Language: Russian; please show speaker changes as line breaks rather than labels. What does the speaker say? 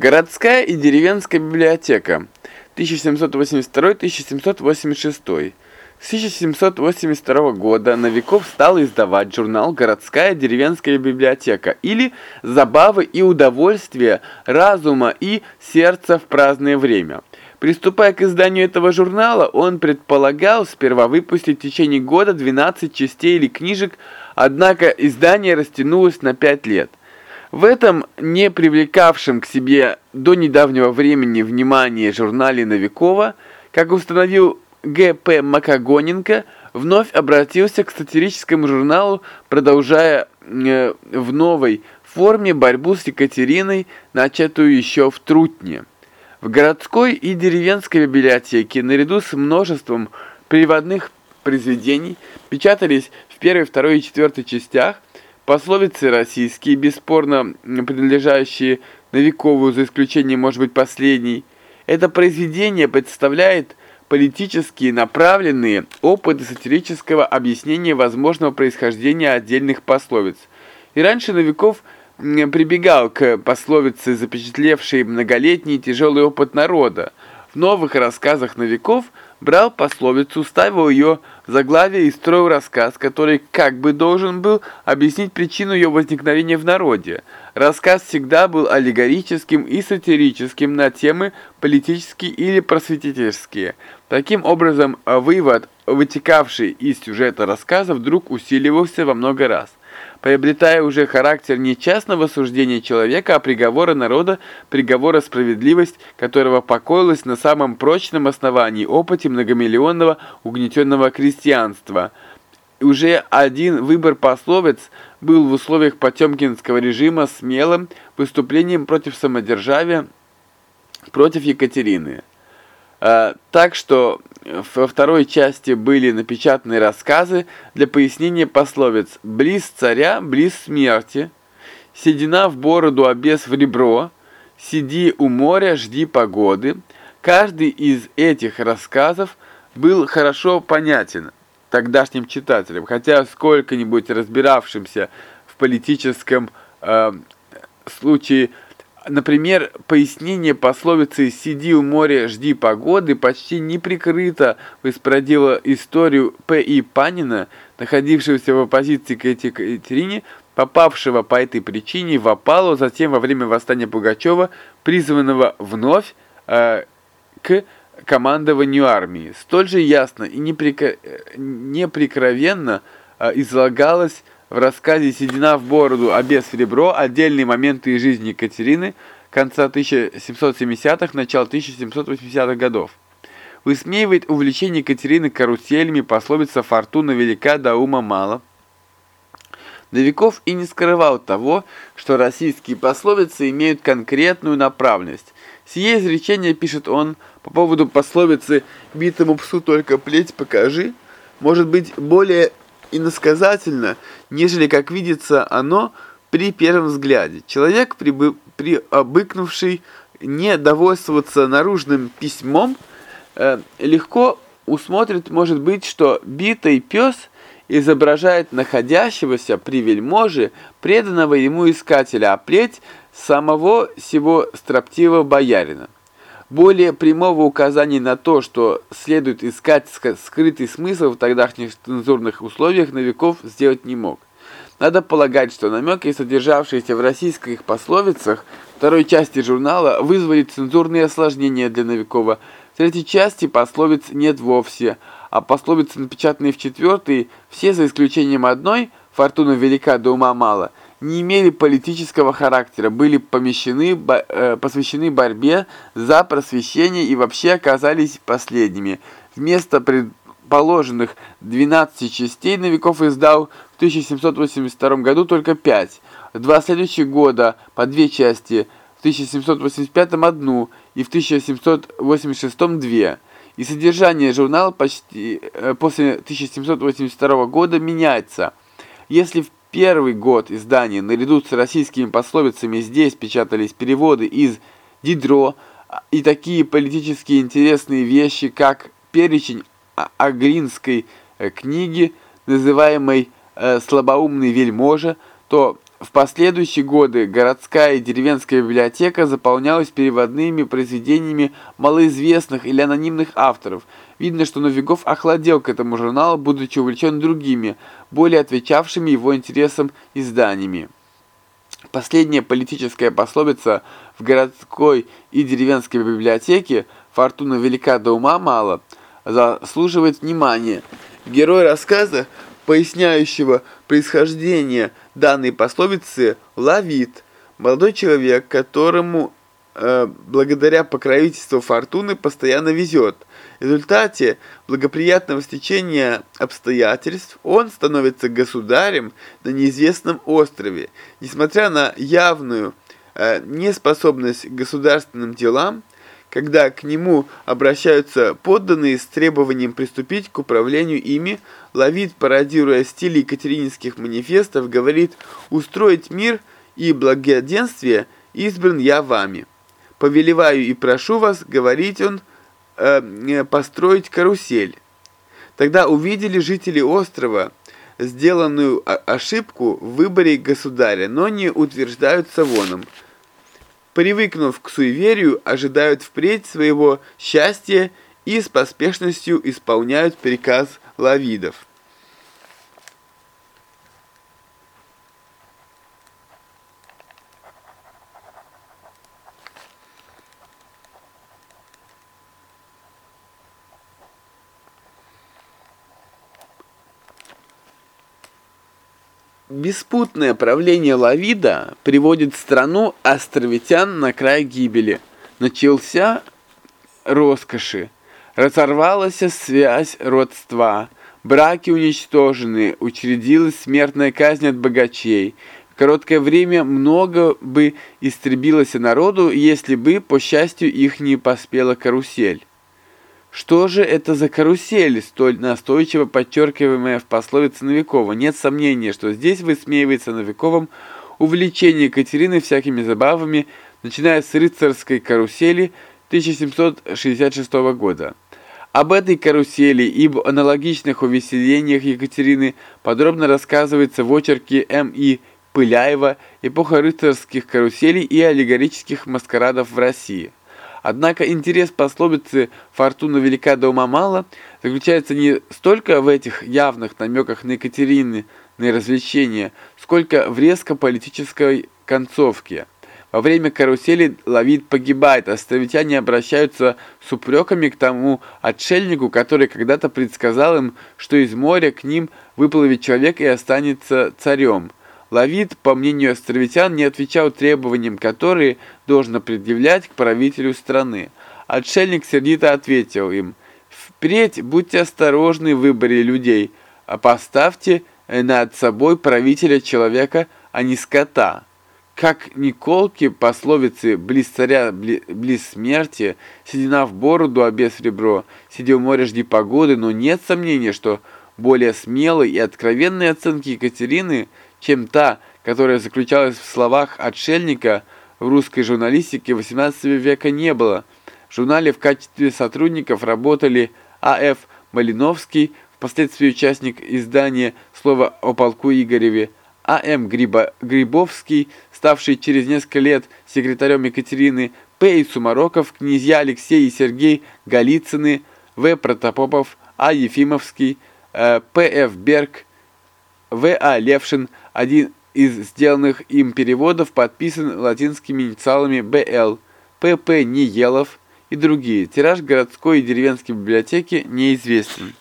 Городская и деревенская библиотека 1782-1786. С 1782 года Новиков стал издавать журнал «Городская деревенская библиотека» или «Забавы и удовольствия разума и сердца в праздное время». Приступая к изданию этого журнала, он предполагал сперва выпустить в течение года 12 частей или книжек, однако издание растянулось на 5 лет. В этом не привлекавшем к себе до недавнего времени внимание журнале Новикова, как установил Г.П. Макогоненко, вновь обратился к сатирическому журналу, продолжая э, в новой форме борьбу с Екатериной, начатую еще в Трутне. В городской и деревенской библиотеке наряду с множеством приводных произведений печатались в первой, второй и четвертой частях пословицы российские, бесспорно принадлежащие Новикову, за исключением, может быть, последней. Это произведение представляет политически направленные опыты сатирического объяснения возможного происхождения отдельных пословиц. И раньше Новиков – прибегал к пословице, запечатлевшей многолетний тяжелый опыт народа. В новых рассказах новиков брал пословицу, ставил ее в заглавие и строил рассказ, который как бы должен был объяснить причину ее возникновения в народе. Рассказ всегда был аллегорическим и сатирическим на темы политические или просветительские. Таким образом, вывод, вытекавший из сюжета рассказа, вдруг усиливался во много раз приобретая уже характер не частного суждения человека, а приговора народа, приговора справедливость, которого покоилась на самом прочном основании опыте многомиллионного угнетенного крестьянства. Уже один выбор пословиц был в условиях потемкинского режима смелым выступлением против самодержавия, против Екатерины. А, так что во второй части были напечатаны рассказы для пояснения пословиц «близ царя, близ смерти», «седина в бороду, а без в ребро», «сиди у моря, жди погоды». Каждый из этих рассказов был хорошо понятен тогдашним читателям, хотя сколько-нибудь разбиравшимся в политическом э, случае Например, пояснение пословицы «сиди у моря, жди погоды» почти не прикрыто воспроизводило историю П.И. Панина, находившегося в оппозиции к Екатерине, попавшего по этой причине в опалу, затем во время восстания Пугачева, призванного вновь э, к командованию армии. Столь же ясно и неприкровенно э, излагалось в рассказе «Седина в бороду, а без в ребро» отдельные моменты из жизни Екатерины конца 1770-х, начала 1780-х годов. Высмеивает увлечение Екатерины каруселями, пословица «Фортуна велика, да ума мало». Новиков и не скрывал того, что российские пословицы имеют конкретную направленность. Сие изречение, пишет он, по поводу пословицы «битому псу только плеть покажи», может быть более иносказательно, нежели как видится оно при первом взгляде. Человек, прибы, приобыкнувший не довольствоваться наружным письмом, э, легко усмотрит, может быть, что битый пес изображает находящегося при вельможе, преданного ему искателя, а плеть самого сего строптивого боярина. Более прямого указания на то, что следует искать скрытый смысл в тогдашних цензурных условиях, Новиков сделать не мог. Надо полагать, что намеки, содержавшиеся в российских пословицах второй части журнала, вызвали цензурные осложнения для Новикова. В третьей части пословиц нет вовсе, а пословицы, напечатанные в четвертой, все за исключением одной «Фортуна велика, да ума мало», не имели политического характера, были помещены, э, посвящены борьбе за просвещение и вообще оказались последними. Вместо предположенных 12 частей Новиков издал в 1782 году только 5. В два следующих года по две части, в 1785 одну и в 1786 две. И содержание журнала почти э, после 1782 года меняется. Если в первый год издания. Наряду с российскими пословицами здесь печатались переводы из Дидро и такие политически интересные вещи, как перечень Агринской э, книги, называемой э, «Слабоумный вельможа», то В последующие годы городская и деревенская библиотека заполнялась переводными произведениями малоизвестных или анонимных авторов. Видно, что Новиков охладел к этому журналу, будучи увлечен другими, более отвечавшими его интересам изданиями. Последняя политическая пословица в городской и деревенской библиотеке «Фортуна велика, да ума мало» заслуживает внимания. Герой рассказа, поясняющего происхождение данной пословицы, Лавит, молодой человек, которому э, благодаря покровительству фортуны постоянно везет. В результате благоприятного стечения обстоятельств он становится государем на неизвестном острове. Несмотря на явную э, неспособность к государственным делам, когда к нему обращаются подданные с требованием приступить к управлению ими, Лавид, пародируя стиль екатерининских манифестов, говорит «Устроить мир и благоденствие избран я вами. Повелеваю и прошу вас, говорить он, э, построить карусель». Тогда увидели жители острова сделанную ошибку в выборе государя, но не утверждаются воном привыкнув к суеверию, ожидают впредь своего счастья и с поспешностью исполняют приказ лавидов. Беспутное правление Лавида приводит страну островитян на край гибели. Начался роскоши, разорвалась связь родства, браки уничтожены, учредилась смертная казнь от богачей. В короткое время много бы истребилось народу, если бы, по счастью, их не поспела карусель. Что же это за карусель, столь настойчиво подчеркиваемая в пословице Новикова? Нет сомнения, что здесь высмеивается Новиковым увлечение Екатерины всякими забавами, начиная с рыцарской карусели 1766 года. Об этой карусели и об аналогичных увеселениях Екатерины подробно рассказывается в очерке М.И. Пыляева «Эпоха рыцарских каруселей и аллегорических маскарадов в России». Однако интерес пословицы «фортуна велика, да ума мало» заключается не столько в этих явных намеках на Екатерины, на развлечения, сколько в резко политической концовке. Во время карусели Лавид погибает, а островитяне обращаются с упреками к тому отшельнику, который когда-то предсказал им, что из моря к ним выплывет человек и останется царем. Лавид, по мнению островитян, не отвечал требованиям, которые должно предъявлять к правителю страны. Отшельник сердито ответил им, «Впредь будьте осторожны в выборе людей, а поставьте над собой правителя человека, а не скота». Как Николки пословицы «близ царя, близ смерти», «седина в бороду, а без ребро», «сиди в море, жди погоды», но нет сомнения, что более смелые и откровенные оценки Екатерины – чем та, которая заключалась в словах отшельника в русской журналистике XVIII века не было. В журнале в качестве сотрудников работали А.Ф. Малиновский, впоследствии участник издания «Слово о полку Игореве», А.М. Гриба, Грибовский, ставший через несколько лет секретарем Екатерины, П. И. Сумароков, князья Алексей и Сергей Голицыны, В. Протопопов, А. Ефимовский, э, П. Ф. Берг, В. А. Левшин, один из сделанных им переводов подписан латинскими инициалами БЛ, ПП Ниелов и другие. Тираж городской и деревенской библиотеки неизвестен.